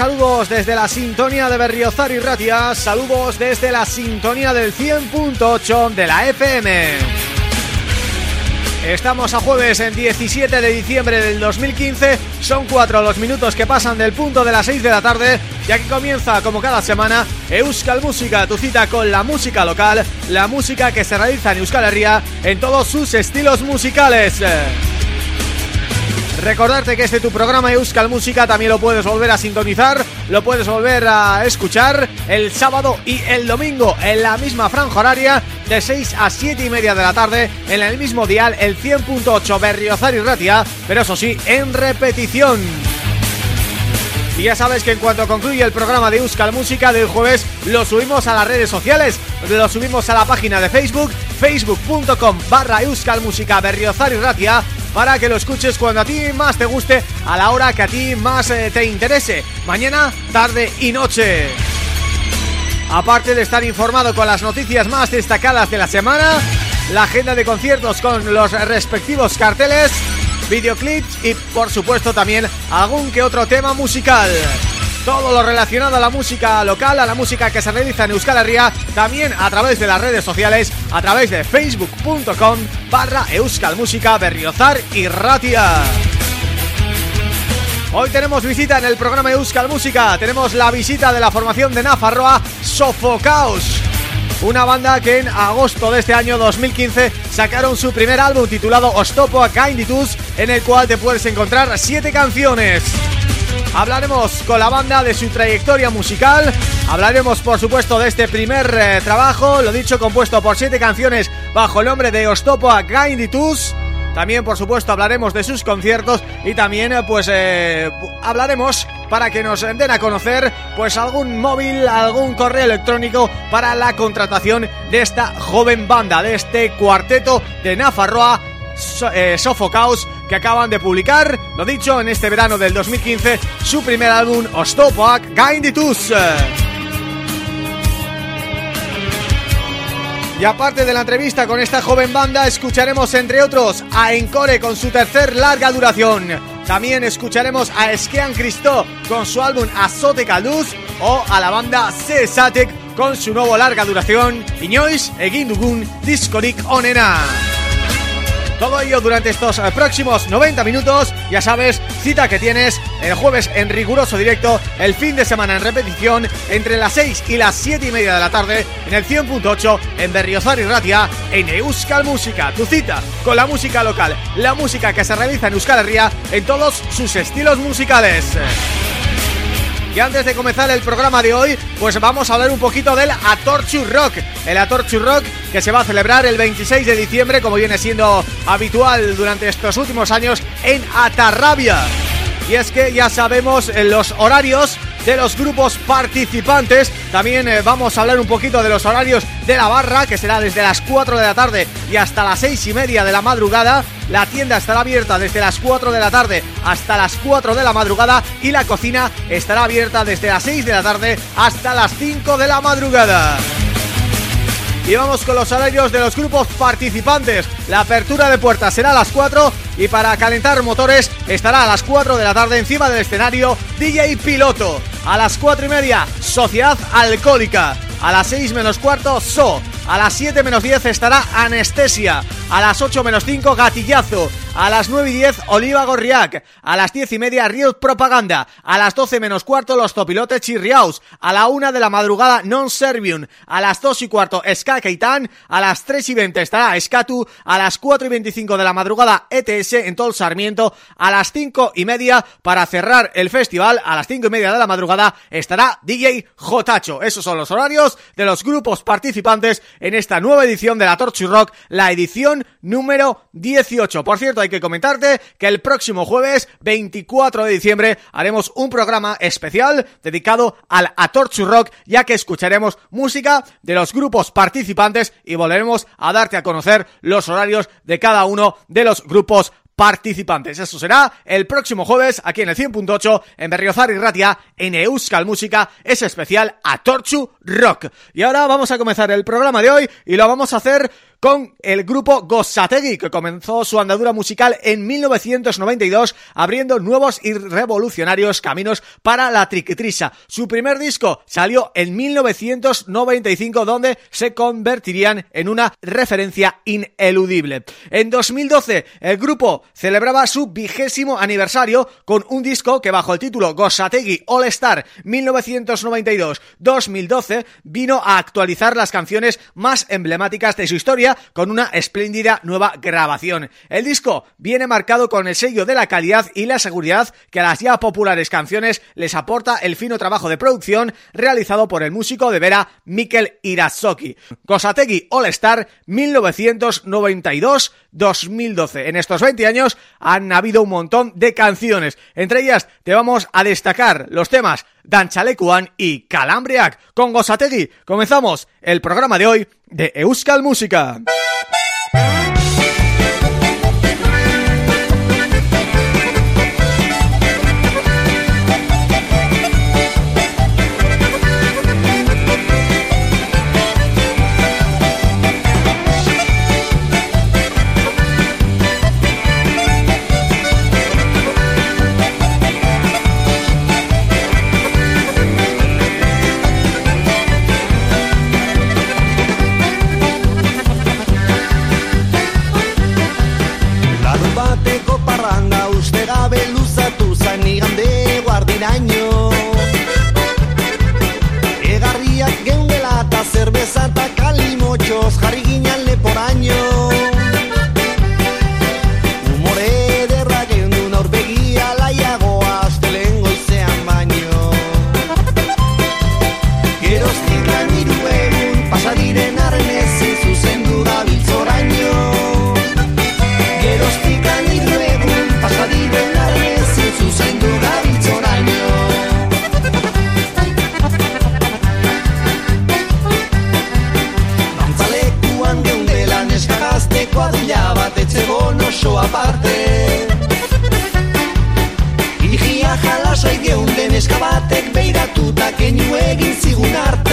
saludos desde la sintonía de Berriozar y Ratia, saludos desde la sintonía del 100.8 de la FM. Estamos a jueves en 17 de diciembre del 2015, son cuatro los minutos que pasan del punto de las 6 de la tarde ya que comienza como cada semana Euskal Música, tu cita con la música local, la música que se realiza en Euskal Herria en todos sus estilos musicales. Recordarte que este tu programa Euskal Música también lo puedes volver a sintonizar, lo puedes volver a escuchar el sábado y el domingo en la misma franja horaria de 6 a 7 y media de la tarde en el mismo dial, el 100.8 Berriozar y Ratia, pero eso sí, en repetición. Y ya sabes que en cuanto concluye el programa de Euskal Música del jueves Lo subimos a las redes sociales Lo subimos a la página de Facebook Facebook.com barra Euskal Música Berriozar y Ratia para que lo escuches cuando a ti más te guste, a la hora que a ti más eh, te interese, mañana, tarde y noche. Aparte de estar informado con las noticias más destacadas de la semana, la agenda de conciertos con los respectivos carteles, videoclips y por supuesto también algún que otro tema musical. Todo lo relacionado a la música local, a la música que se realiza en Euskal Herria, también a través de las redes sociales, a través de facebook.com barra Euskal Música Berriozar y Ratia. Hoy tenemos visita en el programa Euskal Música, tenemos la visita de la formación de Nafarroa, Sofocaos una banda que en agosto de este año 2015 sacaron su primer álbum titulado Ostopo a Kinditus, en el cual te puedes encontrar siete canciones. Hablaremos con la banda de su trayectoria musical. Hablaremos por supuesto de este primer eh, trabajo Lo dicho, compuesto por siete canciones bajo el nombre de Ostopoa Gainditus también, por supuesto, hablaremos de sus conciertos y también, eh, pues, eh, hablaremos para que nos den a conocer, pues, algún móvil, algún correo electrónico para la contratación de esta joven banda, de este cuarteto de Nafarroa, eh, Sofocaus, que acaban de publicar, lo dicho, en este verano del 2015, su primer álbum, Ostopoak Gainditus. Y aparte de la entrevista con esta joven banda, escucharemos entre otros a Encore con su tercer larga duración. También escucharemos a Eskean Cristo con su álbum Azote Calduz o a la banda Cesatec con su nuevo larga duración Iñois Egindugun Discoric Onena. Todo ello durante estos eh, próximos 90 minutos. Ya sabes, cita que tienes el jueves en riguroso directo El fin de semana en repetición Entre las 6 y las 7 y media de la tarde En el 100.8 en Berriozar y Ratia En Euskal Música. Tu cita con la música local La música que se realiza en Euskal Herria En todos sus estilos musicales y antes de comenzar el programa de hoy, pues vamos a hablar un poquito del Atorchu Rock. El Atorchu Rock que se va a celebrar el 26 de diciembre, como viene siendo habitual durante estos últimos años, en Atarrabia. Y es que ya sabemos eh, los horarios de los grupos participantes. También eh, vamos a hablar un poquito de los horarios de la barra Que será desde las 4 de la tarde y hasta las 6 y media de la madrugada. La tienda estará abierta desde las 4 de la tarde hasta las 4 de la madrugada Y la cocina estará abierta desde las 6 de la tarde hasta las 5 de la madrugada y vamos con los horarios de los grupos participantes. La apertura de puertas será a las 4 Y para calentar motores estará a las 4 de la tarde encima del escenario DJ Piloto. A las 4 y media Sociedad Alcohólica. A las 6 menos cuarto So a las 7 menos 10 estará Anestesia. A las 8 menos 5 Gatillazo. A las 9 y 10 Oliva Gorriac, a las 10 y media Riot Propaganda, a las 12 menos cuarto Los Topilotes Chirriaus, a la 1 de la madrugada Non Servium, a las 2 y cuarto Ska Keitan, a las 3 y 20 estará Skatu, a las 4 y 25 de la madrugada ETS en todo el Sarmiento, a las 5 y media para cerrar el festival, a las 5 y media de la madrugada estará DJ Jotacho. Esos son los horarios de los grupos participantes en esta nueva edición de la Torch Rock, la edición número 18. Por cierto, hay que comentarte que el próximo jueves 24 de diciembre haremos un programa especial dedicado al Atorchu Rock ya que escucharemos música de los grupos participantes y volveremos a darte a conocer los horarios de cada uno de los grupos participantes. Eso será el próximo jueves aquí en el 100.8 en Berriozar y Ratia en Euskal Música, ese especial Atorchu Rock. Y ahora vamos a comenzar el programa de hoy y lo vamos a hacer con el grupo Gossategui, que comenzó su andadura musical en 1992, abriendo nuevos y revolucionarios caminos para la triquitrisa. Su primer disco salió en 1995, donde se convertirían en una referencia ineludible. En 2012, el grupo celebraba su vigésimo aniversario con un disco que bajo el título Gossategui All Star 1992-2012 vino a actualizar las canciones más emblemáticas de su historia con una espléndida nueva grabación. El disco viene marcado con el sello de la calidad y la seguridad que a las ya populares canciones les aporta el fino trabajo de producción realizado por el músico de Vera Mikel Irazoki. Kosategui All Star 1992-2012. En estos 20 años han habido un montón de canciones. Entre ellas te vamos a destacar los temas Danchalekuan y Calambriac. Con Gosategui comenzamos el programa de hoy de Euskal Música. iraino Egarriak geundela eta zerbezatak batek beiratu da keinu egin zigun arte.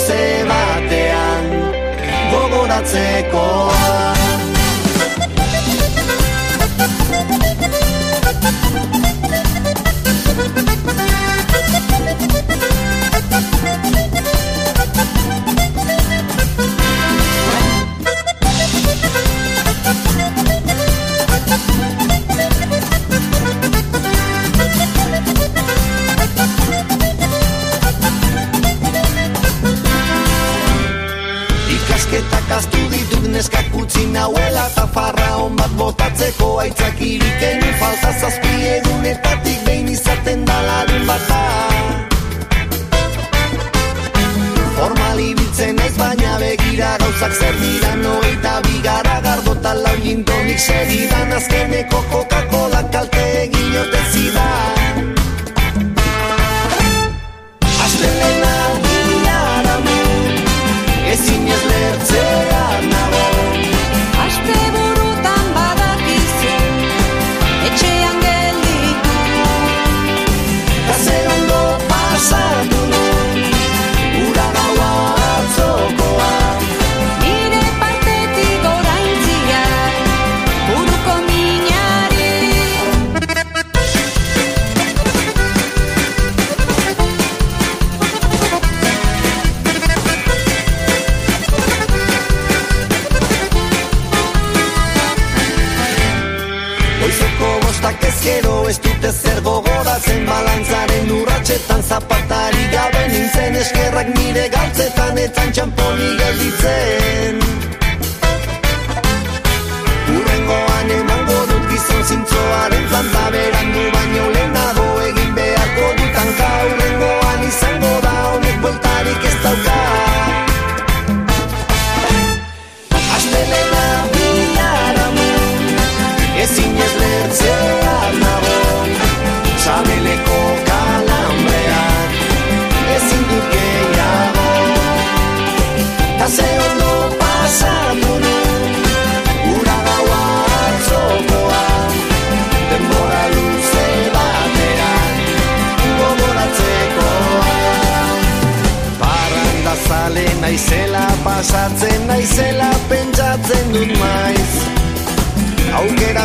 luze batean gogoratzeko.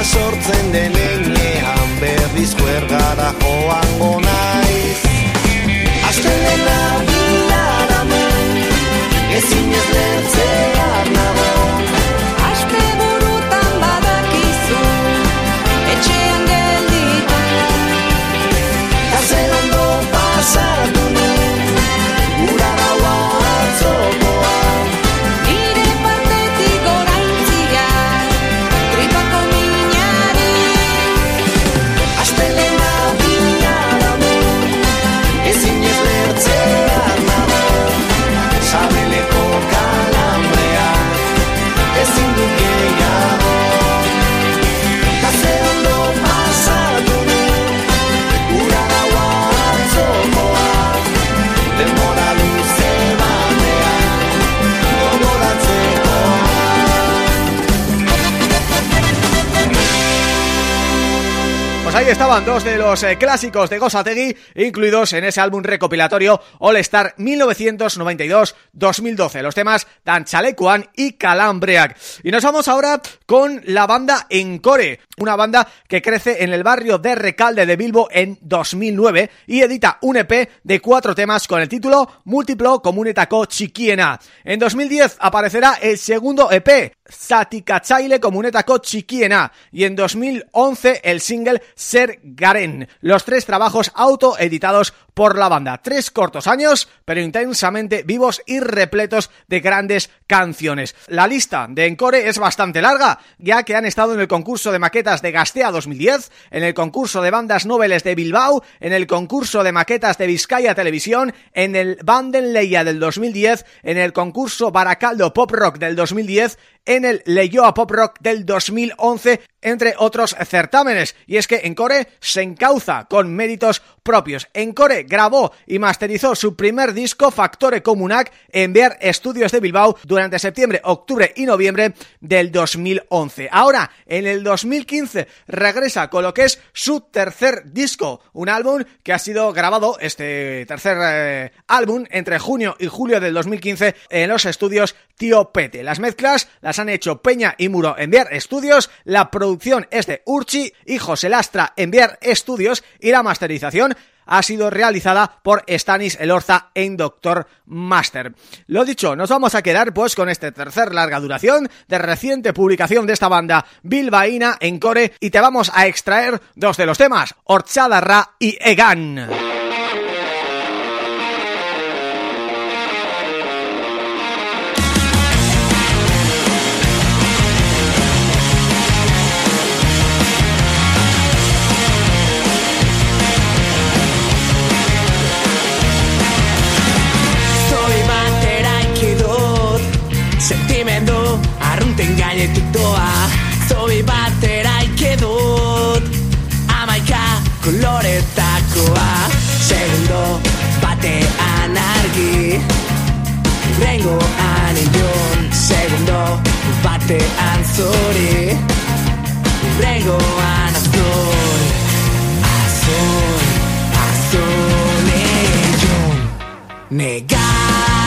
sortzen den estaban dos de los eh, clásicos de Gosategui, incluidos en ese álbum recopilatorio All Star 1992-2012. Los temas Dan Chalekuan y Calambreac. Y nos vamos ahora con la banda Encore, una banda que crece en el barrio de Recalde de Bilbo en 2009 y edita un EP de cuatro temas con el título Múltiplo Comunetako Chiquiena. En 2010 aparecerá el segundo EP, Zatikatzaile Comunetako Chiquiena, y en 2011 el single Ser Garen. Los tres trabajos autoeditados por la banda. Tres cortos años, pero intensamente vivos y repletos de grandes canciones. La lista de Encore es bastante larga, ya que han estado en el concurso de maquetas de Gastea 2010, en el concurso de bandas noveles de Bilbao, en el concurso de maquetas de Vizcaya Televisión, en el Bandenleia del 2010, en el concurso Baracaldo Pop Rock del 2010, en el Leyoa Pop Rock del 2011, entre otros certámenes. Y es que Encore se encauza con méritos propios. Encore grabó y masterizó su primer disco Factore Comunac en Bear Estudios de Bilbao durante septiembre, octubre y noviembre del 2011. Ahora, en el 2015, regresa con lo que es su tercer disco, un álbum que ha sido grabado, este tercer eh, álbum, entre junio y julio del 2015 en los estudios Tío Pete. Las mezclas las han hecho Peña y Muro en Bear Estudios, la producción es de Urchi y José Lastra en Bear Estudios y la masterización ha sido realizada por Stanis Elorza en Doctor Master. Lo dicho, nos vamos a quedar pues con este tercer larga duración de reciente publicación de esta banda bilbaína en core y te vamos a extraer dos de los temas, Orchadarra y Egan. urtean zori Urrengoan azor Azor Azor Nejon Negar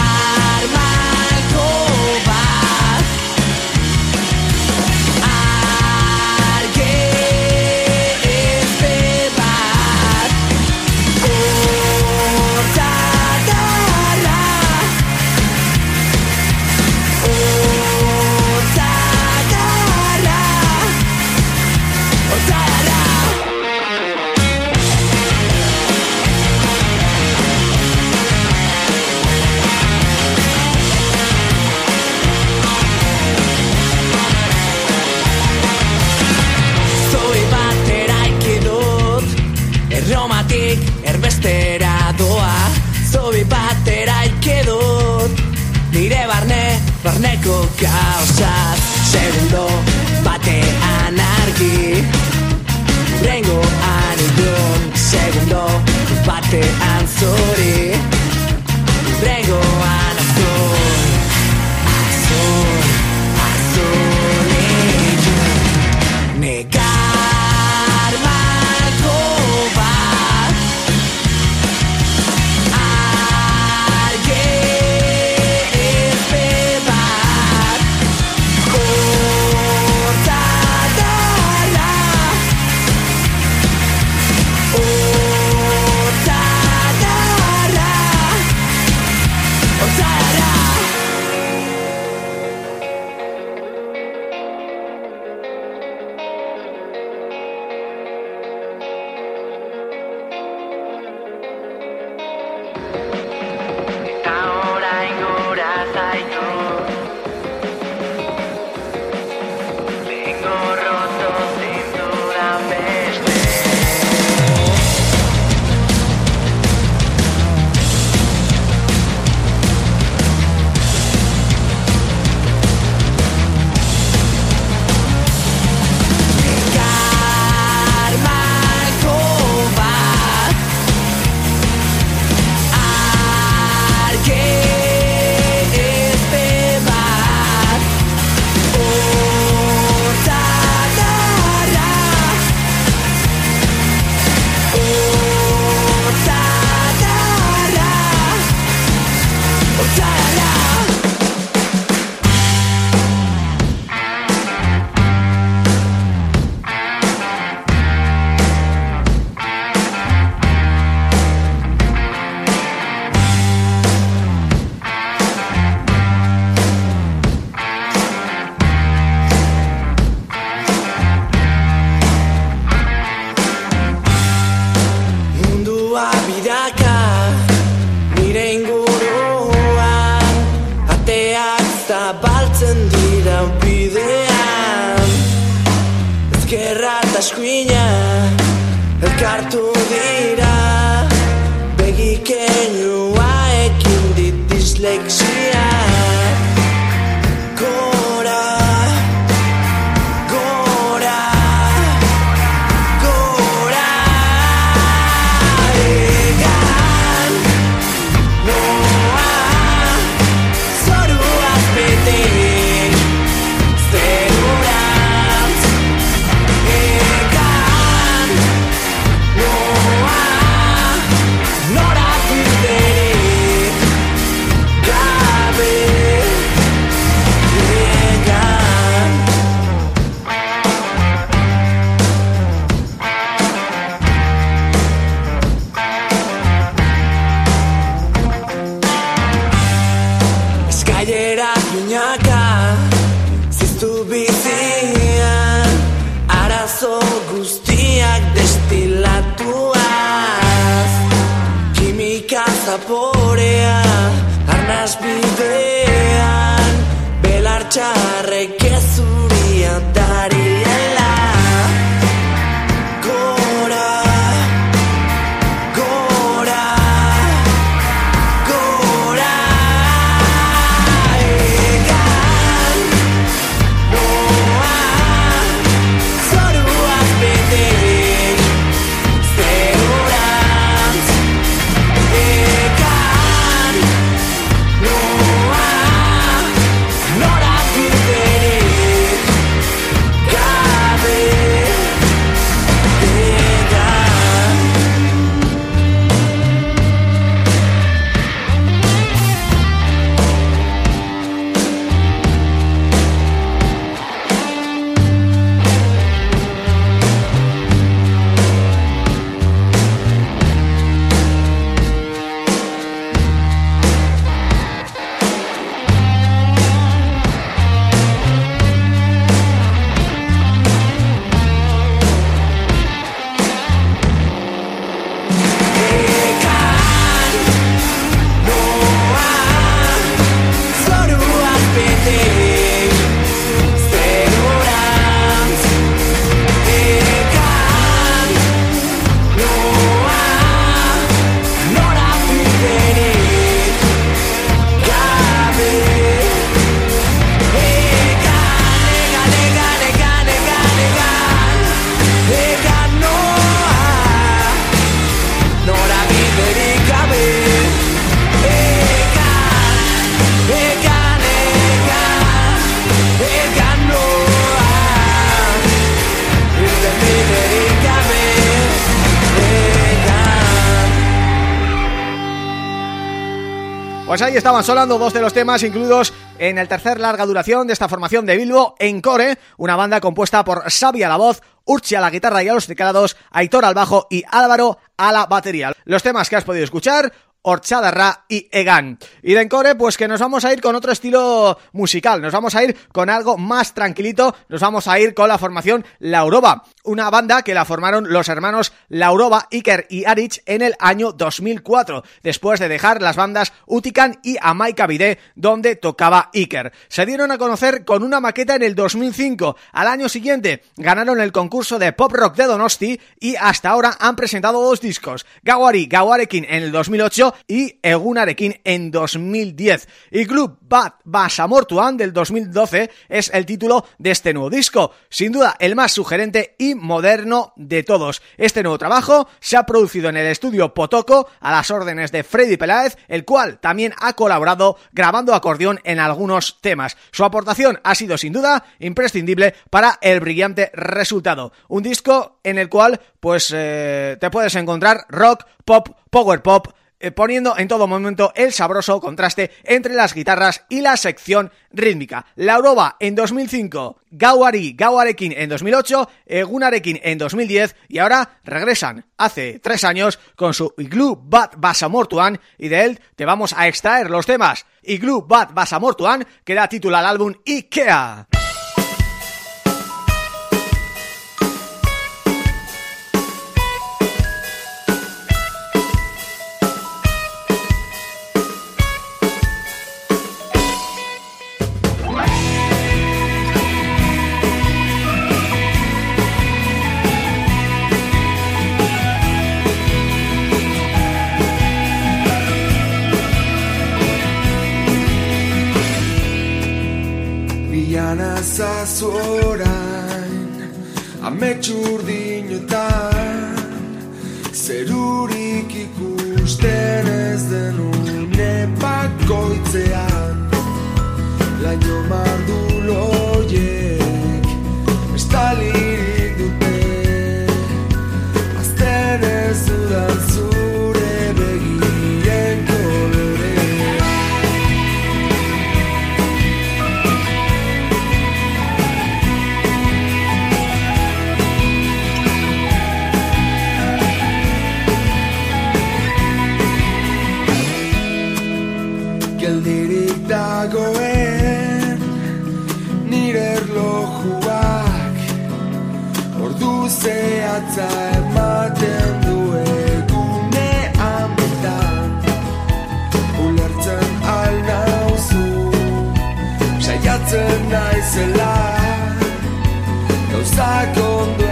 Bizkaiko kaosaz Segundo batean argi. Rengo anidun Segundo batean zori Rengo anidun Pues ahí estaban sonando dos de los temas incluidos en el tercer larga duración de esta formación de Bilbo, Encore, una banda compuesta por Xavi a la voz, Urchi a la guitarra y a los teclados, Aitor al bajo y Álvaro a la batería. Los temas que has podido escuchar, Orchadarra y Egan. Y de Encore, pues que nos vamos a ir con otro estilo musical, nos vamos a ir con algo más tranquilito, nos vamos a ir con la formación Lauroba, una banda que la formaron los hermanos Lauroba, Iker y Arich en el año 2004, después de dejar las bandas Utican y Amaika Bide, donde tocaba Iker. Se dieron a conocer con una maqueta en el 2005, al año siguiente ganaron el concurso de pop rock de Donosti y hasta ahora han presentado dos discos, Gawari Gawarekin en el 2008 y Egunarekin en 2010. Y Club Bat Basamortuan del 2012 es el título de este nuevo disco, sin duda el más sugerente y moderno de todos. Este nuevo trabajo se ha producido en el estudio Potoco a las órdenes de Freddy Peláez, el cual también ha colaborado grabando acordeón en algunos temas. Su aportación ha sido sin duda imprescindible para el brillante resultado. Un disco en el cual pues eh, te puedes encontrar rock, pop, power pop, poniendo en todo momento el sabroso contraste entre las guitarras y la sección rítmica. Lauroba en 2005, Gauari, Gauarekin en 2008, Egunarekin en 2010 y ahora regresan hace tres años con su Igloo Bat Basamortuan y de él te vamos a extraer los temas Igloo Bat Basamortuan que da título al álbum Ikea. Zazu orain. Amets urdinotan Zerurik ikusten ez den une bakoitzean Laino marduloiek Estalirik saiatzen naizela. Gauzak ondo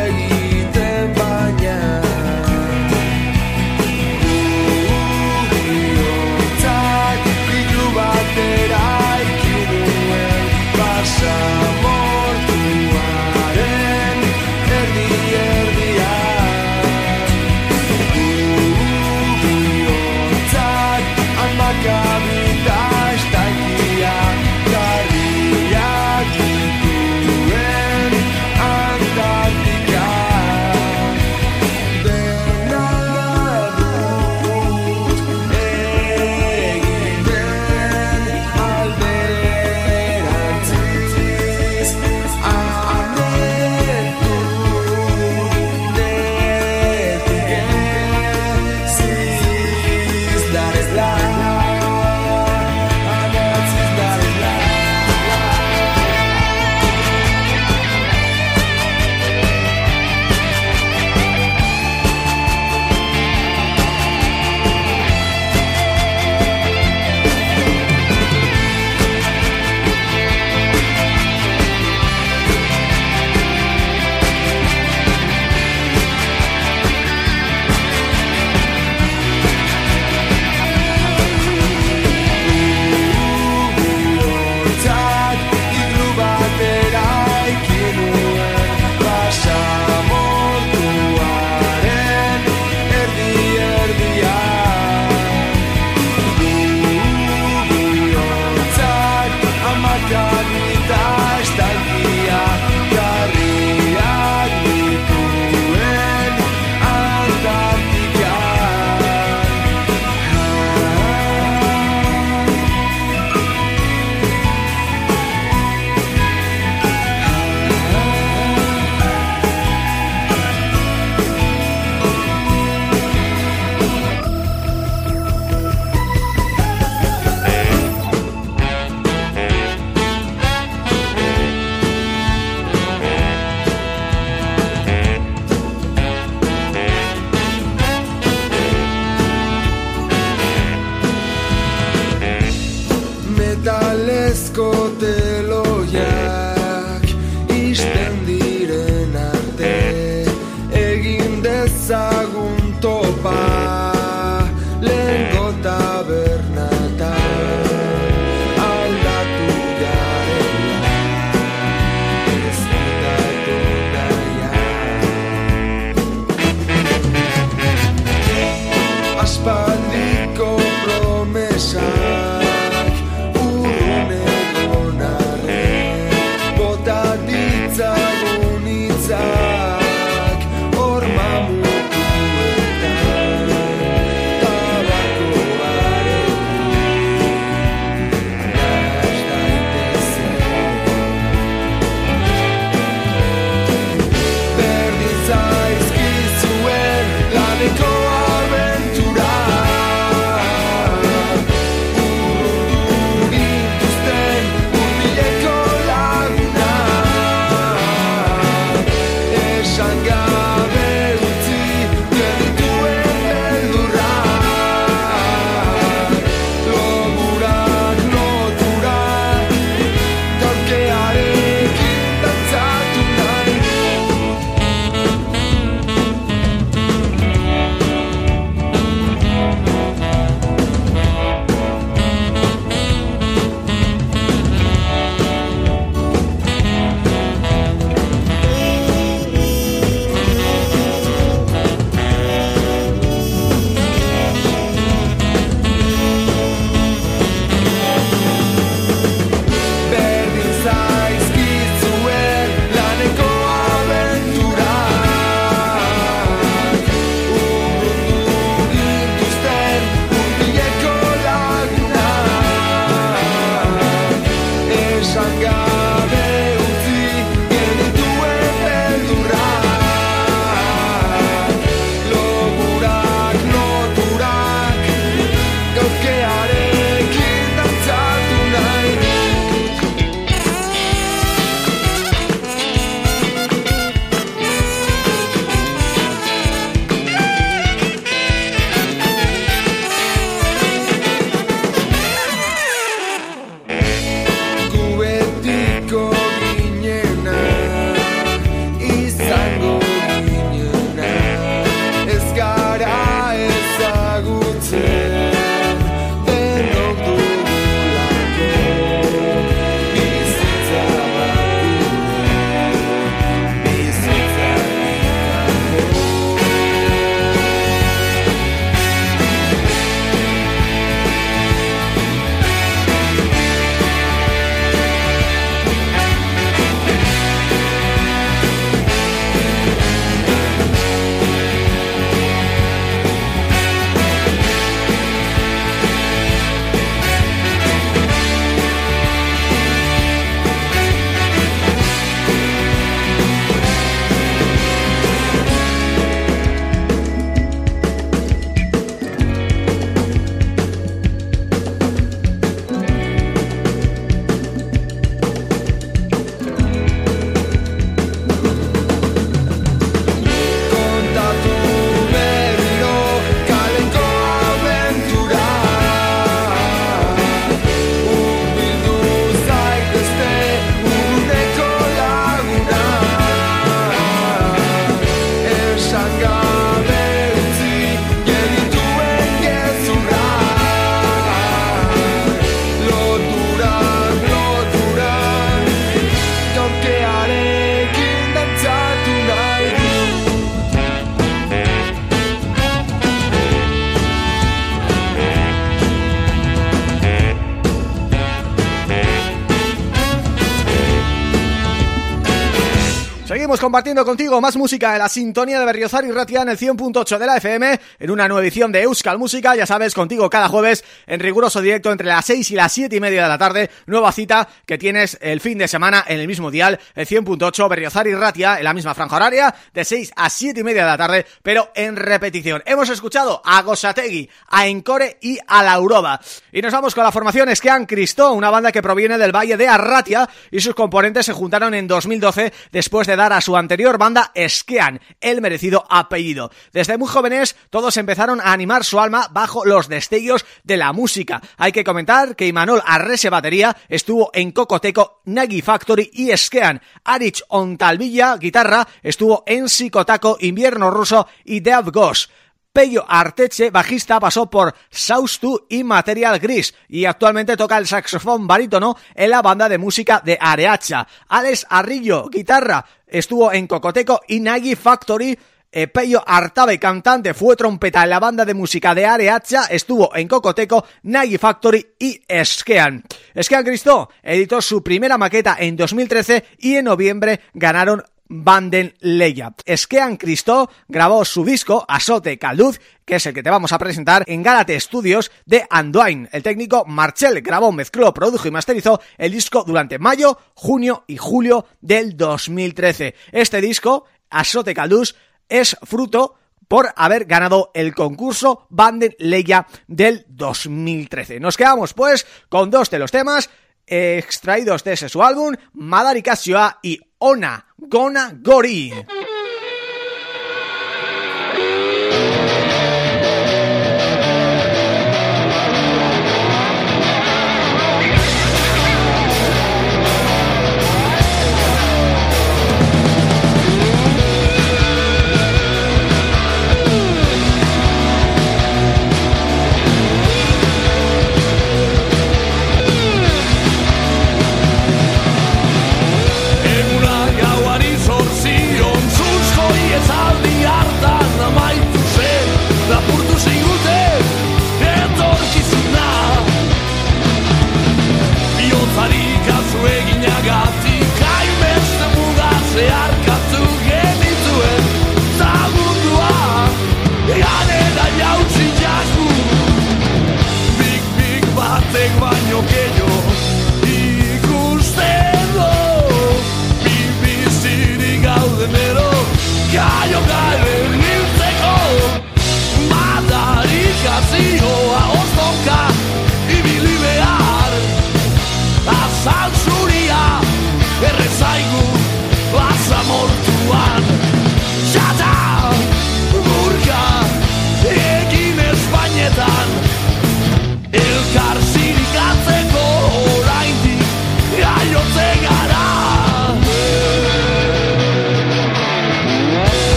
Seguimos compartiendo contigo más música en la sintonía de Berriozar y Ratia en el 100.8 de la FM en una nueva edición de Euskal Música, ya sabes, contigo cada jueves en riguroso directo entre las 6 y las 7 y media de la tarde, nueva cita que tienes el fin de semana en el mismo dial, el 100.8 Berriozar y Ratia en la misma franja horaria de 6 a 7 y media de la tarde, pero en repetición. Hemos escuchado a Gosategui, a Encore y a Lauroba. Y nos vamos con la formación Esquean Cristo, una banda que proviene del Valle de Arratia y sus componentes se juntaron en 2012 después de dar a su anterior banda Esquean, el merecido apellido. Desde muy jóvenes todos empezaron a animar su alma bajo los destellos de la música. Hay que comentar que Imanol Arrese Batería estuvo en Cocoteco, Nagi Factory y Esquean. Arich Ontalvilla, guitarra, estuvo en Psicotaco, Invierno Ruso y Death Ghost. Pello Arteche, bajista, pasó por Saustu y Material Gris y actualmente toca el saxofón barítono en la banda de música de Areacha. Alex Arrillo, guitarra, estuvo en Cocoteco y Nagi Factory eh, Pello Artabe, cantante, fue trompeta en la banda de música de Areacha, estuvo en Cocoteco, Nagi Factory y Esquean. Esquean Cristo editó su primera maqueta en 2013 y en noviembre ganaron Banden Leia. Eskean Cristo grabó su disco Asote Calduz, que es el que te vamos a presentar en Gálate Studios de Anduin. El técnico Marcel grabó, mezcló, produjo y masterizó el disco durante mayo, junio y julio del 2013. Este disco, Asote Calduz, es fruto por haber ganado el concurso Banden Leia del 2013. Nos quedamos pues con dos de los temas extraídos de su álbum, Madari Kasioa y Ona Gona Gori.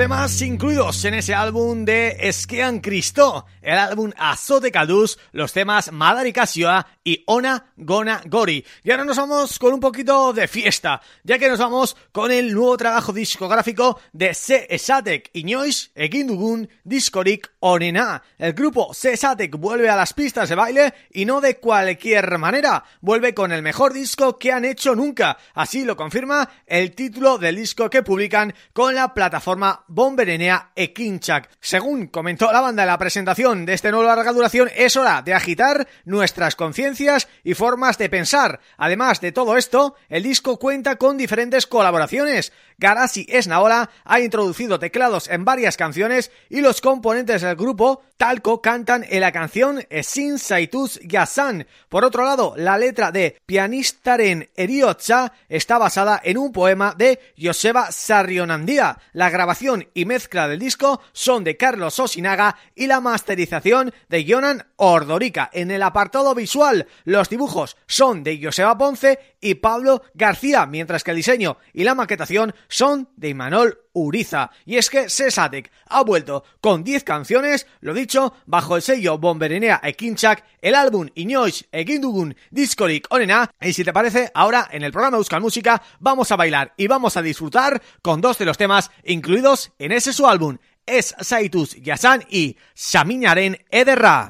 Temas incluidos en ese álbum de Esquean Cristo, el álbum Azote Caldús, los temas Madari Casioa y Ona Gona Gori. Y ahora nos vamos con un poquito de fiesta, ya que nos vamos con el nuevo trabajo discográfico de Se Esatek Inoiz Egindugun Diskorik Onena. El grupo Se Esatek vuelve a las pistas de baile y no de cualquier manera, vuelve con el mejor disco que han hecho nunca. Así lo confirma el título del disco que publican con la plataforma Bomberenea Ekinchak. Según comentó la banda en la presentación de este nuevo larga duración, es hora de agitar nuestras conciencias y formas de pensar. Además de todo esto, el disco cuenta con diferentes colaboraciones. Garasi Esnaola ha introducido teclados en varias canciones y los componentes del grupo Talco cantan en la canción Sin Saitus Yasan. Por otro lado, la letra de Pianistaren Eriotza está basada en un poema de Joseba Sarrionandía. La grabación y mezcla del disco son de Carlos Osinaga y la masterización de Jonan Ordorica. En el apartado visual, los dibujos son de Joseba Ponce y Pablo García, mientras que el diseño y la maquetación son de Imanol Uriza. Y es que Sesatek ha vuelto con 10 canciones, lo dicho, bajo el sello Bomberenea Ekinchak, el álbum Iñoix Egindugun Diskorik Onena. Y si te parece, ahora en el programa Euskal Música vamos a bailar y vamos a disfrutar con dos de los temas incluidos en ese su álbum. Es Saitus Yasan y Saminaren Ederra.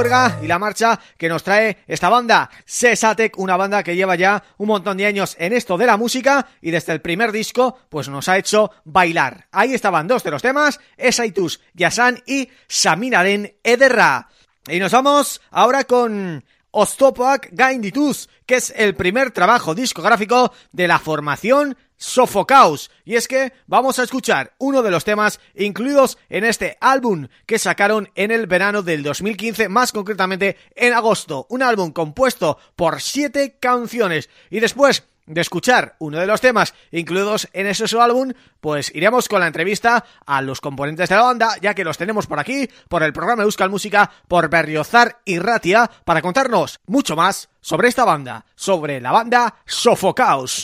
Y la marcha que nos trae esta banda, Sesatec, una banda que lleva ya un montón de años en esto de la música y desde el primer disco pues nos ha hecho bailar. Ahí estaban dos de los temas, Esaitus Yasan y Saminaren Ederra. Y nos vamos ahora con Ostopoak Gaindituz, que es el primer trabajo discográfico de la formación Sofocaus. Y es que vamos a escuchar uno de los temas incluidos en este álbum que sacaron en el verano del 2015, más concretamente en agosto. Un álbum compuesto por siete canciones. Y después de escuchar uno de los temas incluidos en ese álbum, pues iremos con la entrevista a los componentes de la banda, ya que los tenemos por aquí, por el programa Euskal Música, por Berriozar y Ratia, para contarnos mucho más sobre esta banda, sobre la banda Sofocaus.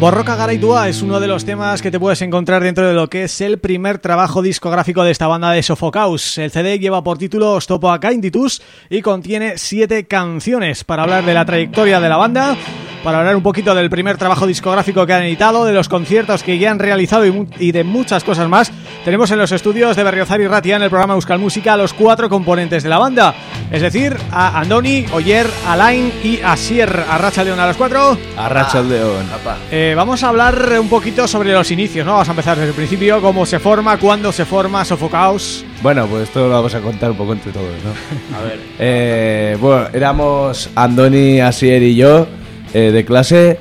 Borroca Garaitua es uno de los temas que te puedes encontrar dentro de lo que es el primer trabajo discográfico de esta banda de Sofocaus. El CD lleva por título Stopo a Kainditus y contiene siete canciones para hablar de la trayectoria de la banda, para hablar un poquito del primer trabajo discográfico que han editado, de los conciertos que ya han realizado y, de muchas cosas más. Tenemos en los estudios de Berriozar y Ratia en el programa Euskal Música a los cuatro componentes de la banda, es decir, a Andoni, Oyer, Alain y Asier. Arracha León a los cuatro. Arrachaldeón. Eh, vamos a hablar un poquito sobre los inicios, ¿no? Vamos a empezar desde el principio, cómo se forma, cuándo se forma Sofocaos. Bueno, pues esto lo vamos a contar un poco entre todos, ¿no? A ver. bueno, éramos Andoni, Asier y yo eh, de clase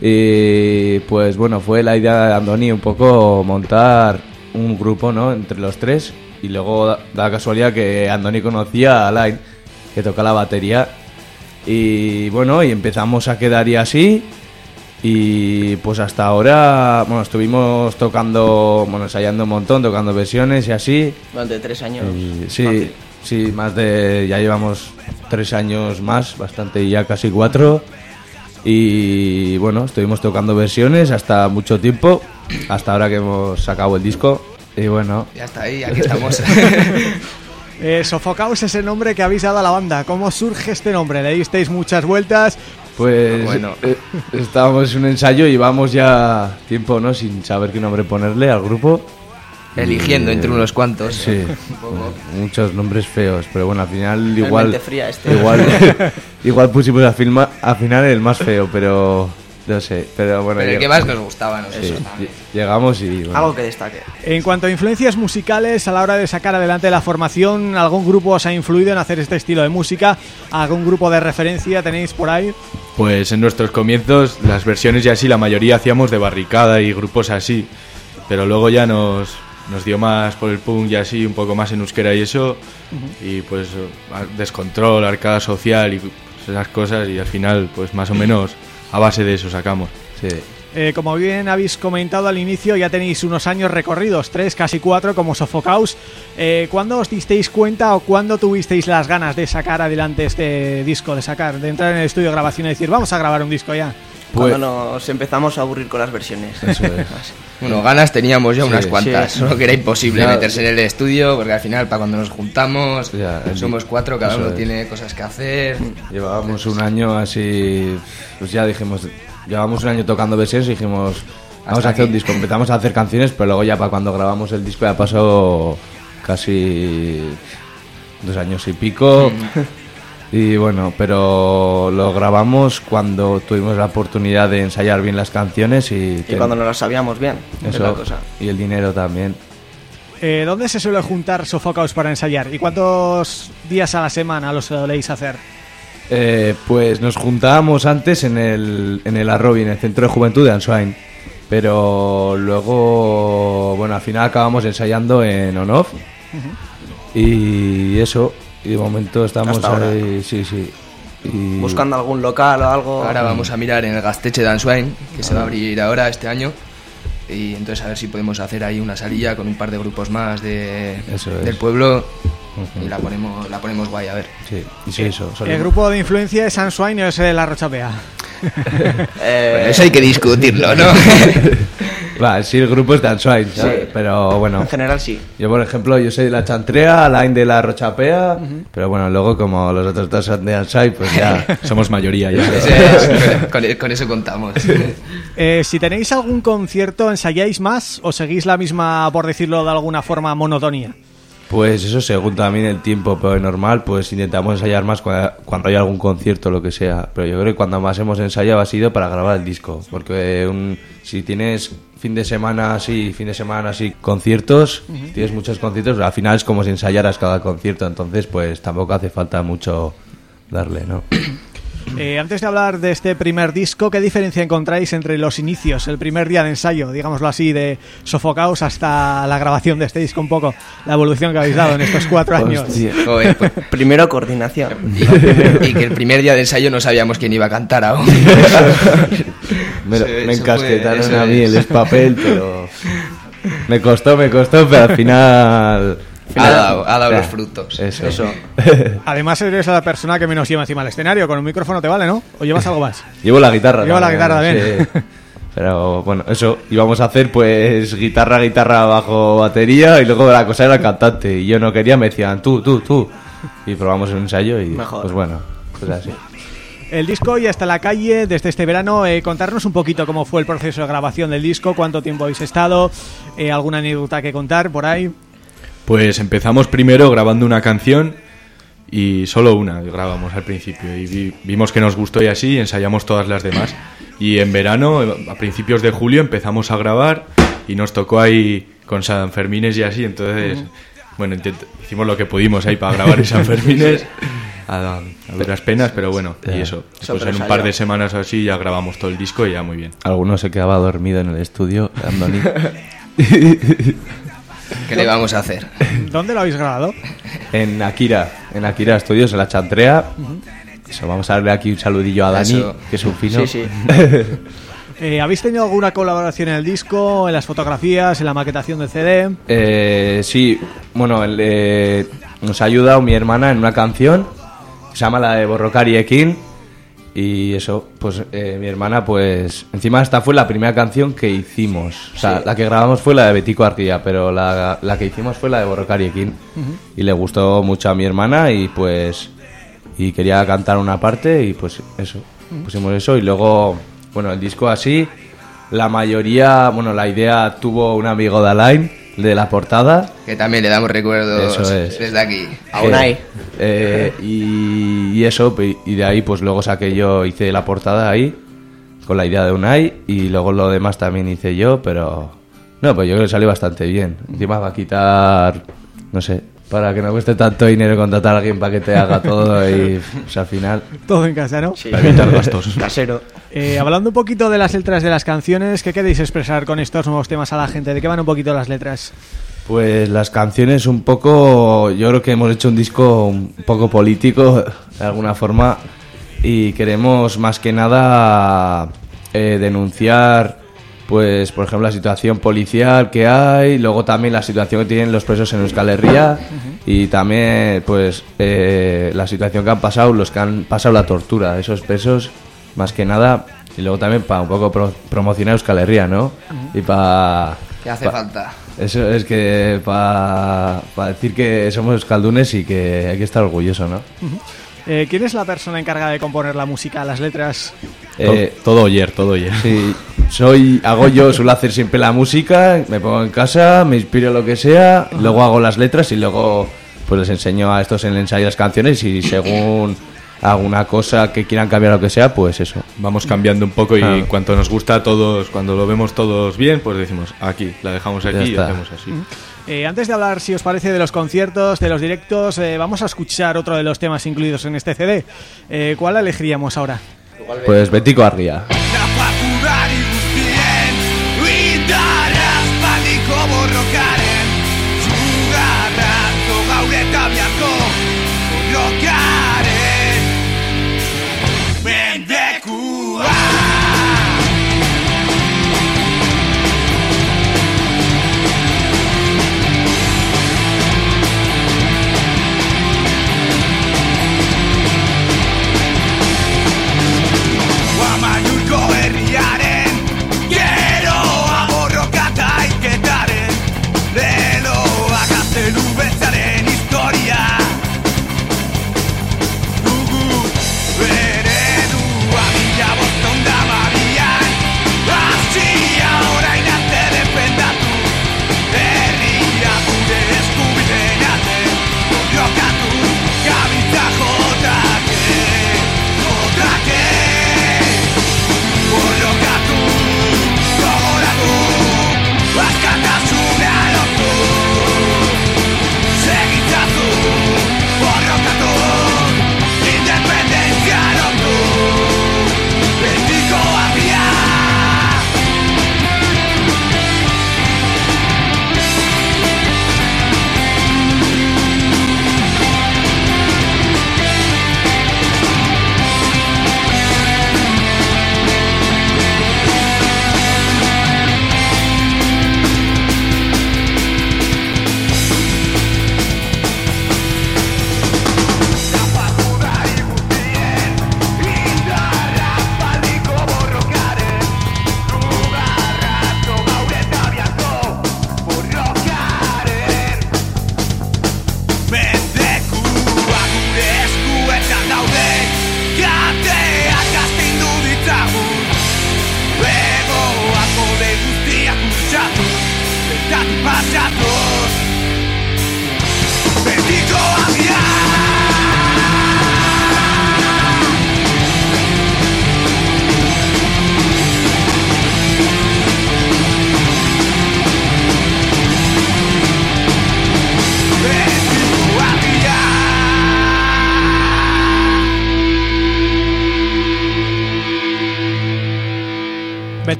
y pues bueno, fue la idea de Andoni un poco montar un grupo, ¿no? Entre los tres y luego da, casualidad que Andoni conocía a Alain, que toca la batería y bueno, y empezamos a quedar y así y pues hasta ahora, bueno, estuvimos tocando, bueno, ensayando un montón, tocando versiones y así. Durante tres años. Y sí, sí, más de, ya llevamos tres años más, bastante, ya casi cuatro. Y bueno, estuvimos tocando versiones hasta mucho tiempo, hasta ahora que hemos sacado el disco. Y bueno, Ya está ahí, aquí estamos. Eh, Sofocaos es el nombre que habéis dado a la banda. ¿Cómo surge este nombre? Le disteis muchas vueltas. pues Bueno. eh, estábamos en un ensayo y vamos ya tiempo, ¿no? Sin saber qué nombre ponerle al grupo. Eligiendo Y, entre unos cuantos. Sí, muchos nombres feos, pero bueno, al final igual fría este. igual igual pusimos al, filma, al final el más feo, pero no sé, pero bueno, Pero el que más nos gustaba, no sé. sí, llegamos y bueno, Algo que destaque. En cuanto a influencias musicales, a la hora de sacar adelante la formación, ¿algún grupo os ha influido en hacer este estilo de música? ¿Algún grupo de referencia tenéis por ahí? Pues en nuestros comienzos las versiones y así la mayoría hacíamos de barricada y grupos así, pero luego ya nos nos dio más por el punk y así, un poco más en euskera y eso, y pues a- descontrol, arcada social y esas cosas, y al final, pues más o menos a base de eso sacamos. Sí. Eh, como bien habéis comentado al inicio, ya tenéis unos años recorridos, tres, casi cuatro, como Sofocaus. Eh, ¿Cuándo os disteis cuenta o cuándo tuvisteis las ganas de sacar adelante este disco, de sacar, de entrar en el estudio de grabación y decir, vamos a grabar un disco ya? Pues- Cuando nos empezamos a aburrir con las versiones. Eso es. Bueno, ganas teníamos ya Sí, unas cuantas, sí. solo que era imposible Ya. meterse en el estudio porque al final para cuando nos juntamos Ya, el- somos cuatro, cada uno es. tiene cosas que hacer. Llevábamos un año así, pues ya dijimos, llevábamos un año tocando versiones y dijimos, vamos Hasta a hacer aquí. un disco, empezamos a hacer canciones, pero luego ya para cuando grabamos el disco ya pasó casi dos años y pico. Y bueno, pero lo grabamos cuando tuvimos la oportunidad de ensayar bien las canciones y, Y cuando no las sabíamos bien. es eso, la cosa. y el dinero también. Eh, ¿Dónde se suele juntar Sofocaus para ensayar? ¿Y cuántos días a la semana los soléis hacer? Eh, pues nos juntábamos antes en el, en el Arrobi, en el Centro de Juventud de Answain. Pero luego, bueno, al final acabamos ensayando en On-Off. Y eso, y de momento estamos Hasta ahora. ahí, sí, sí. Y Buscando algún local o algo. Ahora vamos a mirar en el Gasteche de Answain, que se va a abrir ahora este año. Y entonces a ver si podemos hacer ahí una salilla con un par de grupos más de, Eso es. Y la ponemos, la ponemos guay, a ver. Sí, y sí, eso. ¿El grupo de influencia es Answine o es eh, La Rochapea? Eh, Bueno, eso hay que discutirlo, ¿no? Va, sí, el grupo es de Answain, ¿sabes? Sí. pero bueno. en general sí. Yo, por ejemplo, yo soy de la Chantrea, Alain de la Rochapea, pero bueno, luego como los otros dos son de Answain, pues ya... Somos mayoría ya. Eso es, con, con eso contamos. Eh, si tenéis algún concierto, ¿ensayáis más o seguís la misma, por decirlo de alguna forma, monotonía? Pues eso según también el tiempo, pero normal pues intentamos ensayar más cua- cuando hay algún concierto o lo que sea. Pero yo creo que cuando más hemos ensayado ha sido para grabar el disco. Porque un- si tienes fin de semana así, fin de semana así, conciertos, tienes muchos conciertos, al final es como si ensayaras cada concierto. Entonces pues tampoco hace falta mucho darle, ¿no? Eh, antes de hablar de este primer disco, ¿qué diferencia encontráis entre los inicios, el primer día de ensayo, digámoslo así, de Sofocaos hasta la grabación de este disco un poco, la evolución que habéis dado en estos cuatro años? Hostia. Joder, pues, Primero coordinación. y, y que el primer día de ensayo no sabíamos quién iba a cantar aún. Me, me encasquetaron a mí es. el papel, pero... Me costó, me costó, pero al final... Ha dado, ha dado Ya, los frutos. Eso. Eso. Además eres la persona que menos lleva encima del escenario, con un micrófono te vale, ¿no? ¿O llevas algo más? Llevo la guitarra. Lleva la guitarra sí. Pero bueno, eso, íbamos a hacer pues guitarra, guitarra bajo batería y luego la cosa era el cantante. Y yo no quería, me decían tú, tú, tú. Y probamos un ensayo y Mejor. pues bueno, pues así. El disco ya está en la calle desde este verano. Eh, contarnos un poquito cómo fue el proceso de grabación del disco, cuánto tiempo habéis estado, eh, alguna anécdota que contar por ahí. Pues empezamos primero grabando una canción y solo una grabamos al principio y vi- vimos que nos gustó y así y ensayamos todas las demás. Y en verano, a principios de julio, empezamos a grabar y nos tocó ahí con San Fermines y así, entonces, bueno, hicimos lo que pudimos ahí para grabar en San Fermines a, a duras penas, pero bueno, y eso. Pues en un par de semanas o así ya grabamos todo el disco y ya muy bien. Alguno se quedaba dormido en el estudio, Andoni. ¿Qué le vamos a hacer? ¿Dónde lo habéis grabado? en Akira, en Akira Studios, en la Chantrea. Eso, vamos a darle aquí un saludillo a Dani, Eso. que es un fino. Sí, sí. Eh, ¿Habéis tenido alguna colaboración en el disco, en las fotografías, en la maquetación del CD? Eh, sí, bueno, el, eh, nos ha ayudado mi hermana en una canción, se llama la de Borrocari Ekin, y eso, pues eh, mi hermana, pues encima esta fue la primera canción que hicimos, o sea, la que grabamos fue la de Betico Arquilla, pero la, la que hicimos fue la de Borrocari Ekin, y le gustó mucho a mi hermana y pues, y quería cantar una parte y pues eso, pusimos eso. Y luego, bueno, el disco así, la mayoría, bueno, la idea tuvo un amigo de Alain, de la portada. Que también le damos recuerdos Eso es. desde aquí. Aún Eh, hay. eh, y, y eso, y de ahí pues luego saqué yo, hice la portada ahí, con la idea de Unai, y luego lo demás también hice yo, pero... No, pues yo creo que salió bastante bien. Encima va a quitar, no sé, para que no cueste tanto dinero contratar a alguien para que te haga todo y pues, al final... Todo en casa, ¿no? Sí. Para evitar gastos. Casero. Eh, hablando un poquito de las letras de las canciones, ¿qué queréis expresar con estos nuevos temas a la gente? ¿De qué van un poquito las letras? Pues las canciones un poco, yo creo que hemos hecho un disco un poco político de alguna forma y queremos más que nada eh, denunciar, pues por ejemplo la situación policial que hay, luego también la situación que tienen los presos en Euskal Herria y también pues eh, la situación que han pasado los que han pasado la tortura, esos presos más que nada y luego también para un poco pro- promocionar Euskal Herria, ¿no? Y para Que hace falta. eso es que para decir que somos euskaldunes y que hay que estar orgulloso, ¿no? Eh, ¿Quién es la persona encargada de componer la música, las letras? Eh, todo oyer, todo oyer. Sí, soy, hago yo, suelo hacer siempre la música, me pongo en casa, me inspiro lo que sea, luego hago las letras y luego pues les enseño a estos en el ensayo las canciones y según alguna cosa que quieran cambiar lo que sea, pues eso. Vamos cambiando un poco y Ah. en cuanto nos gusta a todos, cuando lo vemos todos bien, pues decimos aquí, la dejamos aquí y hacemos así. Eh, antes de hablar, si os parece, de los conciertos, de los directos, eh, vamos a escuchar otro de los temas incluidos en este CD. Eh, ¿Cuál elegiríamos ahora? Pues Betico Arria.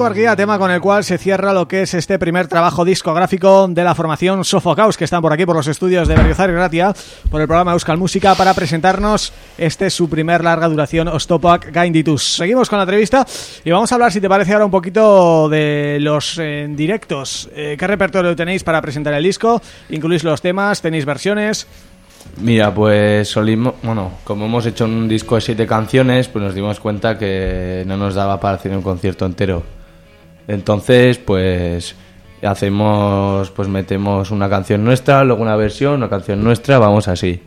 Betico Arquía, tema con el cual se cierra lo que es este primer trabajo discográfico de la formación Sofocaus, que están por aquí, por los estudios de Berriozar y Ratia, por el programa Euskal Música, para presentarnos este su primer larga duración, Ostopak Gainditus. Seguimos con la entrevista y vamos a hablar, si te parece, ahora un poquito de los eh, directos. Eh, ¿Qué repertorio tenéis para presentar el disco? ¿Incluís los temas? ¿Tenéis versiones? Mira, pues solimos, bueno, como hemos hecho un disco de siete canciones, pues nos dimos cuenta que no nos daba para hacer un concierto entero. Entonces, pues hacemos, pues metemos una canción nuestra, luego una versión, una canción nuestra, vamos así.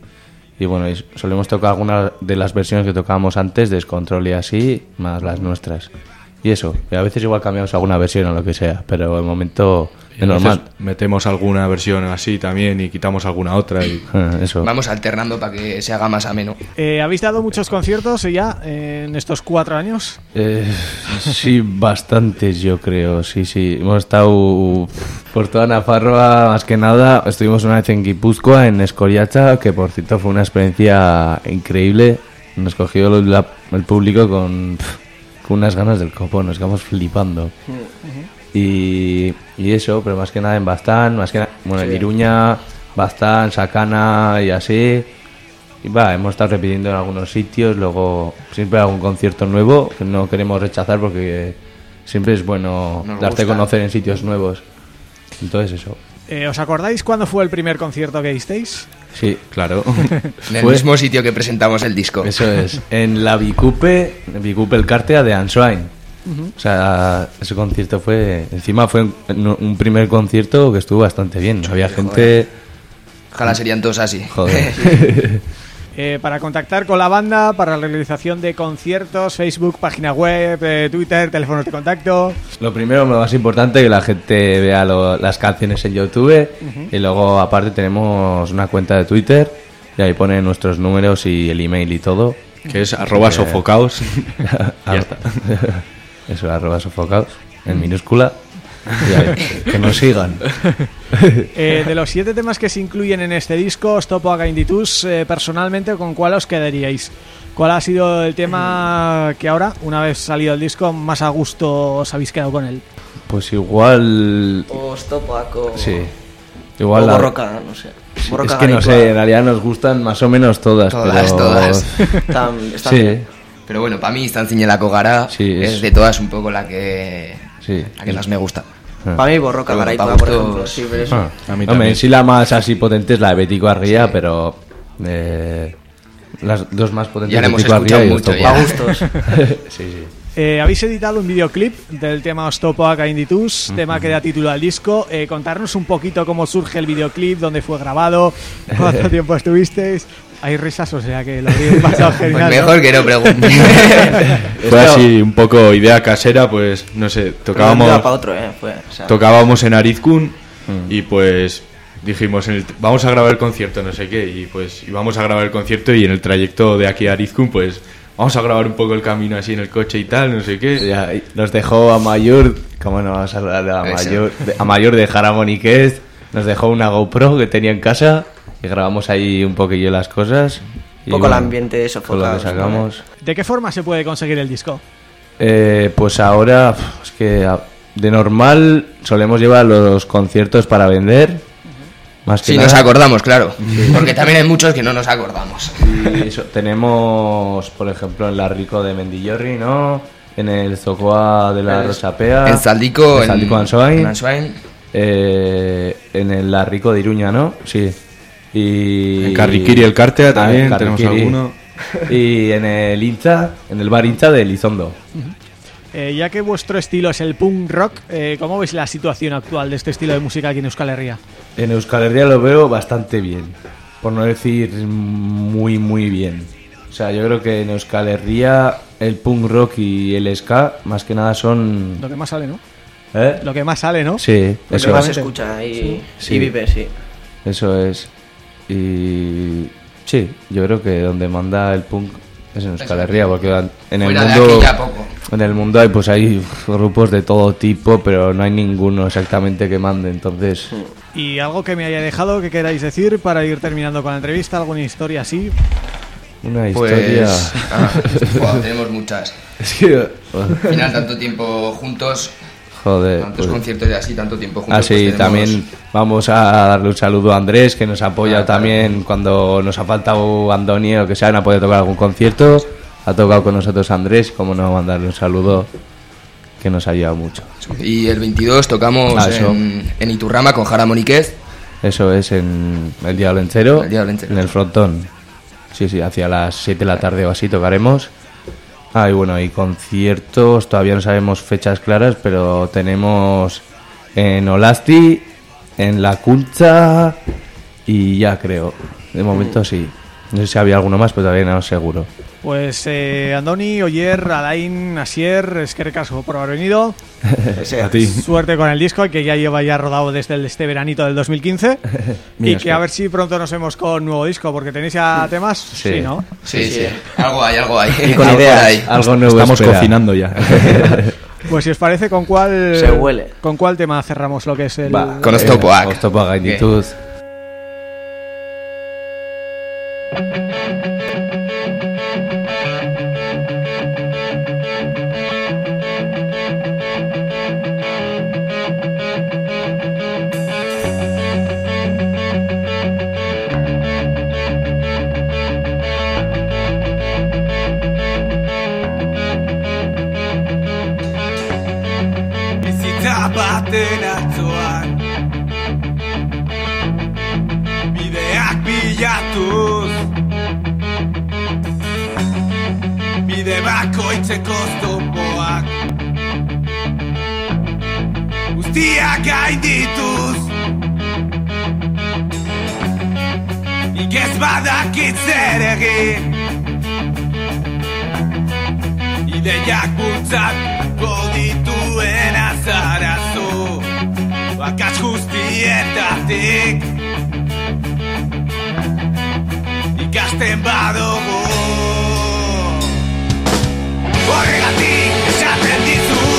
Y bueno, y solemos tocar algunas de las versiones que tocábamos antes, Descontrol y así, más las nuestras. Y eso, a veces igual cambiamos alguna versión o lo que sea, pero de momento es normal. Metemos alguna versión así también y quitamos alguna otra. Y... Eh, Eso. Vamos alternando para que se haga más ameno. Eh, ¿Habéis dado muchos conciertos ya en estos cuatro años? Eh, sí, bastantes yo creo, sí, sí. Hemos estado por toda Nafarroa, más que nada. Estuvimos una vez en Guipúzcoa, en Escoriacha, que por cierto fue una experiencia increíble. Nos cogió la- el público con, con unas ganas del copo, nos quedamos flipando. Y, y eso, pero más que nada en Bastán, más que nada, bueno, en Sí. Iruña, Bastán, Sacana y así. Y va, hemos estado repitiendo en algunos sitios, luego siempre algún concierto nuevo que no queremos rechazar porque siempre es bueno Nos darte a gusta. conocer en sitios nuevos. Entonces eso, Eh, ¿Os acordáis cuándo fue el primer concierto que disteis? sí, Claro. En el Fue- mismo sitio que presentamos el disco. Eso es, en la Bicupe, Bicupe el Cartea de Answain. O sea, ese concierto fue, encima fue un, un primer concierto que estuvo bastante bien. Había gente, Ojalá serían todos así. joder. Eh, para contactar con la banda, para la realización de conciertos, Facebook, página web, eh, Twitter, teléfonos de contacto. Lo primero, lo más importante, que la gente vea lo- las canciones en YouTube y luego aparte tenemos una cuenta de Twitter y ahí ponen nuestros números y el email y todo. que es arroba sofocaos. ya está. Eso, arroba sofocados, en minúscula. Y ahí, que nos sigan. Eh, de los siete temas que se incluyen en este disco, Stop Aga Inditus, eh, personalmente, ¿con cuál os quedaríais? ¿Cuál ha sido el tema que ahora, una vez salido el disco, más a gusto os habéis quedado con él? Pues igual... O Stopaco. Sí. O Igual la- Borroca, no sé. Borroca Es que no sé, en realidad nos gustan más o menos todas. Todas, pero... todas. Están, están Sí, bien. Pero bueno, para mí Estanciña la Cogara Sí, es es- de todas un poco la que, sí. la que más me gusta. Para mí Borroca Garaitua, por ejemplo. Sí, pero eso. Ah, A mí Hombre, también. sí la más así potente es la de Betico Arría, pero eh, las dos más potentes Ya la hemos Betico Arría escuchado y mucho, ya. A gustos. sí, sí. Eh, habéis editado un videoclip del tema Stop Aga Inditus, tema que da título al disco. Eh, contarnos un poquito cómo surge el videoclip, dónde fue grabado, cuánto tiempo estuvisteis. Hay risas, o sea que lo habréis pasado Pues mejor que no pregunte. Fue así un poco idea casera, pues no sé, tocábamos para otro, eh. Fue, o sea, tocábamos en Arizkun y pues dijimos en el- vamos a grabar el concierto, no sé qué, y pues íbamos a grabar el concierto y en el trayecto de aquí a Arizkun pues vamos a grabar un poco el camino así en el coche y tal, no sé qué. Ya, y nos dejó a Mayor, ¿cómo no vamos a hablar de a. Mayor? de- a Mayor de Jaramoniquez, nos dejó una GoPro que tenía en casa y grabamos ahí un poquillo las cosas. Un poco el ambiente Con lo sofocado, que sacamos. ¿De qué forma se puede conseguir el disco? Eh, pues ahora, es que de normal solemos llevar los conciertos para vender. Más que Si nada. nos acordamos, claro. Porque también hay muchos que no nos acordamos. Y eso, tenemos, por ejemplo, en la Rico de Mendillorri, ¿no? En el Zocoa de la En- Rosapea. En Zaldico, en Zaldico en Ansoain. en Ansoain. eh, en el La Rico de Iruña, ¿no? Sí. Y... En Carriquiri el Cártea también en tenemos alguno. Y en el Incha, en el bar Incha de Elizondo. Eh, ya que vuestro estilo es el punk rock, eh, ¿cómo veis la situación actual de este estilo de música aquí en Euskal Herria? En Euskal Herria lo veo bastante bien, por no decir muy muy bien. O sea, yo creo que en Euskal Herria el punk rock y el ska más que nada son... Lo que más sale, ¿no? ¿Eh? Lo que más sale, ¿no? Sí, Lo que más se es. escucha y, Sí. y vive, sí. Eso es. Y sí, yo creo que donde manda el punk es en Euskal Herria, porque en el Fuera de mundo aquí ya poco. en el mundo hay pues hay grupos de todo tipo, pero no hay ninguno exactamente que mande, entonces Y algo que me haya dejado que queráis decir para ir terminando con la entrevista, alguna historia así. una Pues. historia. ah, buah, tenemos muchas. Es que, Al final, tanto tiempo juntos, joder. tantos pues- conciertos y así, tanto tiempo juntos. Ah, sí, pues tenemos- también vamos a darle un saludo a Andrés, que nos apoya Ah, claro. también cuando nos ha faltado Andoni o que sea, no ha podido tocar algún concierto. Ha tocado con nosotros Andrés, como no mandarle un saludo, que nos ha ayudado mucho. Y el 22 tocamos Ah, en, en Iturrama con Jara Moniquez. Eso es en el Diablo Encero, El Diablo Encero. en el frontón. Sí, sí, hacia las 7 de la tarde o así tocaremos. Ah, y bueno, y conciertos, todavía no sabemos fechas claras, pero tenemos en Olasti, en La Cuncha y ya creo. De momento sí. No sé si había alguno más, pero todavía no seguro. Pues eh, Andoni, Oyer, Alain, Asier, es que recasco por haber venido. A ti. Suerte con el disco, que ya lleva ya rodado desde el- este veranito del 2015. y que a ver si pronto nos vemos con nuevo disco, porque tenéis ya temas. Sí, ¿no? Sí, sí, Algo hay, algo hay. Y con ideas. hay. Algo nuevo Estamos espera. cocinando ya. Pues si os parece, ¿con cuál Se huele. con cuál tema cerramos lo que es el... Va, Con Ostopoac. Ostopoac Ignitud. Baten atzoan. Bideak bilatuz Bide bakoitzeko zopoak Guztiak gaindituz. Ikez badakit zer egin. Ideiak bultzatuko dituen azarazu Bakatz guztietatik Ikasten badugu. Horregatik esaten dizut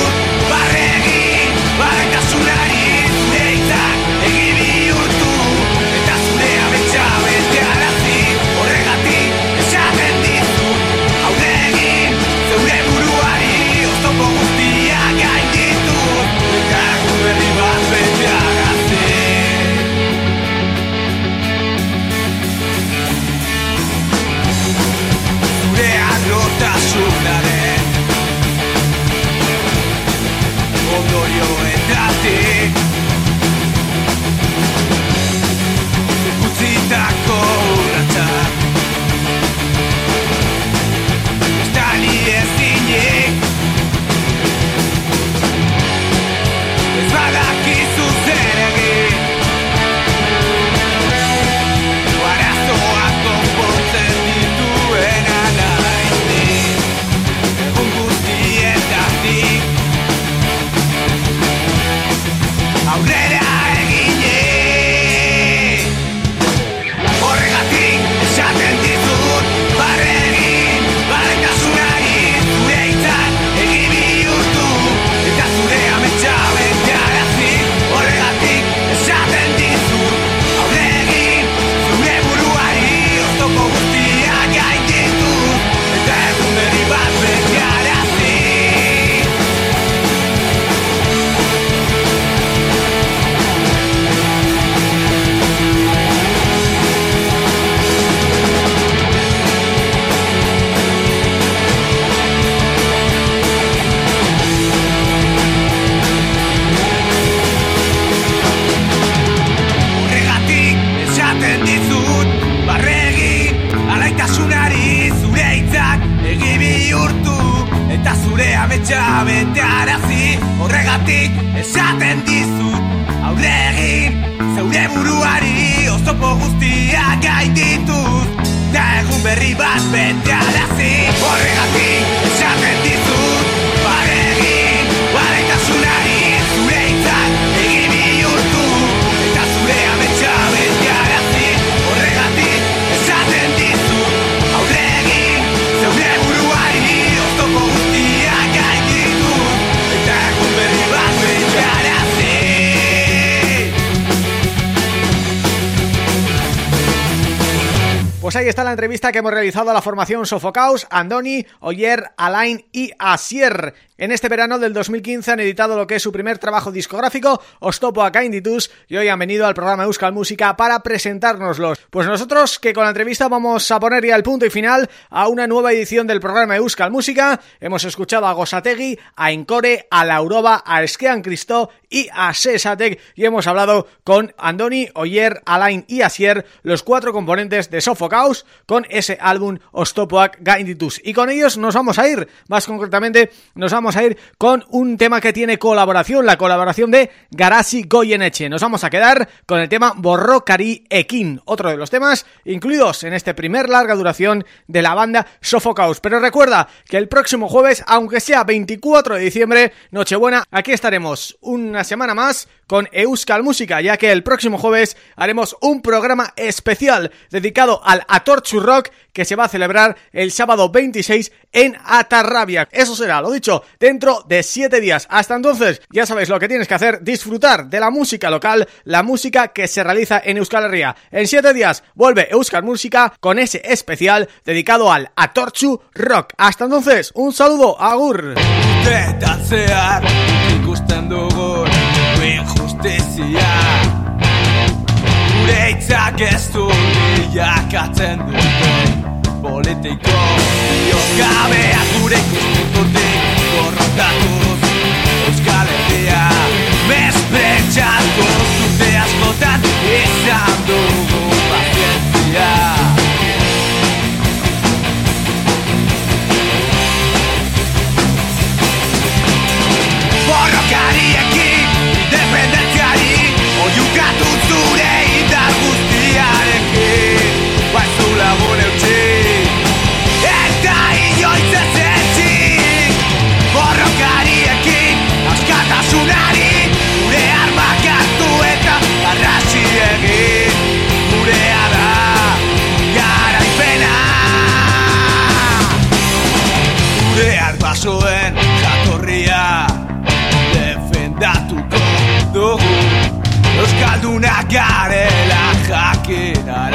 que hemos realizado a la formación Sofocaus, Andoni, Oyer, Alain y Asier. En este verano del 2015 han editado lo que es su primer trabajo discográfico, a Inditus, y hoy han venido al programa Euskal Música para presentárnoslos. Pues nosotros que con la entrevista vamos a poner ya el punto y final a una nueva edición del programa Euskal Música. Hemos escuchado a Gosategui, a Encore, a Lauroba, a Esquean Cristo y a Sesatec y hemos hablado con Andoni, Oyer, Alain y Asier, los cuatro componentes de Sofocaus con ese álbum Ostopoak Gainditus. Y con ellos nos vamos a ir, más concretamente nos vamos a ir con un tema que tiene colaboración, la colaboración de Garasi Goyeneche. Nos vamos a quedar con el tema Borrokari Ekin, otro de los temas incluidos en este primer larga duración de la banda Sofocaus. Pero recuerda que el próximo jueves, aunque sea 24 de diciembre, Nochebuena, aquí estaremos una semana más con Euskal Música, ya que el próximo jueves haremos un programa especial dedicado al Atorchu Rock que se va a celebrar el sábado 26 en Atarrabia. Eso será, lo dicho, dentro de 7 días. Hasta entonces, ya sabéis lo que tienes que hacer, disfrutar de la música local, la música que se realiza en Euskal Herria. En 7 días vuelve Euskal Música con ese especial dedicado al Atorchu Rock. Hasta entonces, un saludo, agur. injustizia Gure itzak ez du diakatzen dute. Politiko Biokabea gure ikustutotik Korrotatuz Euskal Herria Mespretxatuz Zute askotan izan dugu pazientzia. basoen jatorria. Defendatuko dugu. Euskaldunak garela jakinara